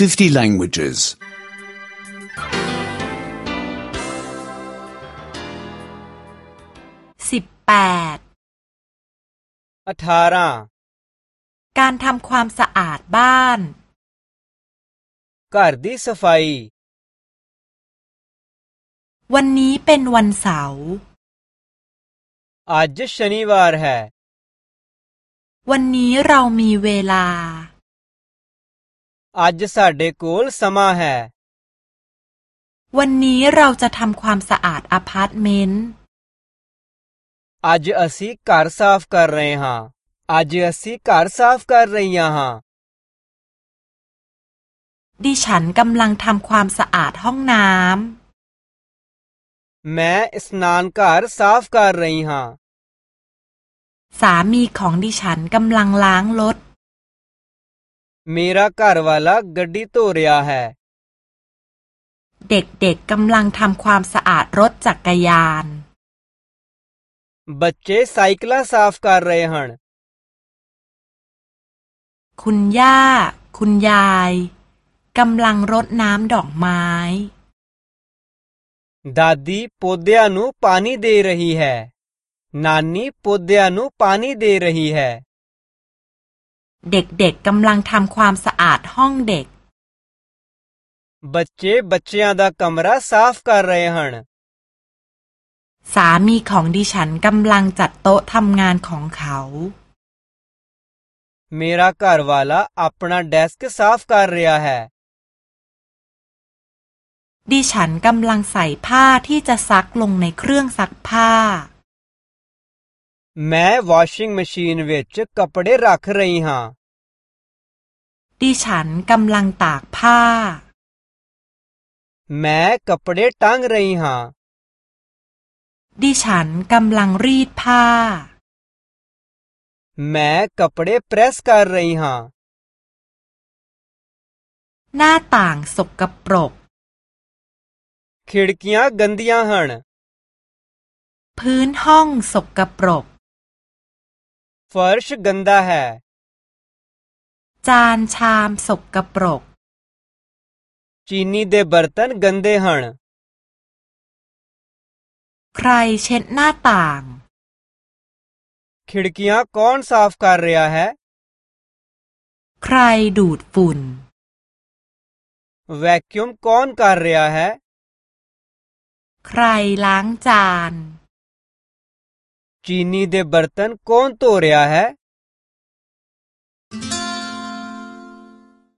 50 languages. 18 18การทำความสะอาดบ้าน การดีสฟายวันนี้เป็นวันเสาร์ आज शनिवार है วันนี้เรามีเวลา ਅੱਜ ਸਾਡੇ ਕੋਲ ਸਮਾਂ ਹੈ วันนี้เราจะทำความสะอาดอพาร์ตเมนต์อาจจะสีการซาฟกันเรียห์อาจจะสีการซาฟกันเรียห์ดิฉันกำลังทำความสะอาดห้องน้ำแม่สนานการซาฟกันเรียห์สามีของดิฉันกำลังล้างรถ मेरा घर वाला गड्डी धो रहा है เด็กๆกำลังทำความ สะอาด รถ จักรยาน बच्चे साइकिला साफ कर रहे हैं คุณย่าคุณยายกำลังรดน้ำดอกไม้ दादी पौधों को पानी दे रही है नानी पौधों को पानी दे रही है เด็กๆกำลัง ทำความสะอาดห้องเด็กั बच्चे ब च ् च िดां दा कमरा साफ เรย์ฮัน สามีของดิฉัน กำลัง จัดโต๊ะ ทำงานของเขามรากาวาลาอा अपना डेस्क साफ क เรียฮะดิฉันกำลัง ใส่ผ้า ที่จะซักลงในเครื่องซักผ้า ਮੈਂ ਵਾਸ਼ਿੰਗ ਮਸ਼ੀਨ ਵਿੱਚ ਕੱਪੜੇ ਰੱਖ ਰਹੀ ਹਾਂ ดิฉันกำลังตากผ้า ਮੈਂ ਕੱਪੜੇ ਟੰਗ ਰਹੀ ਹਾਂ ดิฉันกำลังรีดผ้า ਮੈਂ ਕੱਪੜੇ ਪ੍ਰੈਸ ਕਰ ਰਹੀ ਹਾਂ หน้าต่างสกปรก ਖਿੜਕੀਆਂ ਗੰਦੀਆਂ ਹਨ พื้นห้องสกปรก फर्श गंदा है चान छाम จานชามสกปรก चीनी दे बर्तन गंदे हण ใคร เช็ดหน้าต่าง खिड़कियां कौन साफ कर रहा है ใคร ดูดฝุ่น वैक्यूम कौन कर रहा है ใคร ล้าง จาน ਚੀਨੀ ਦੇ ਬਰਤਨ ਕੌਣ ਧੋ ਰਿਹਾ ਹੈ